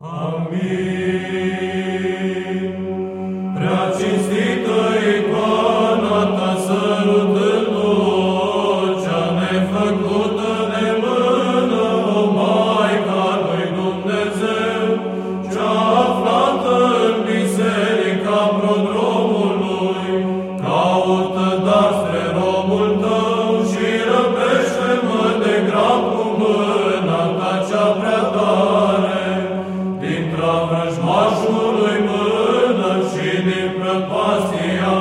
Amin. Prea cinstită ta sărutându-o, cea nefăcută de mână, o Maica lui Dumnezeu, cea aflată în biserica produsă, vrăjmașului mână și din prăpastia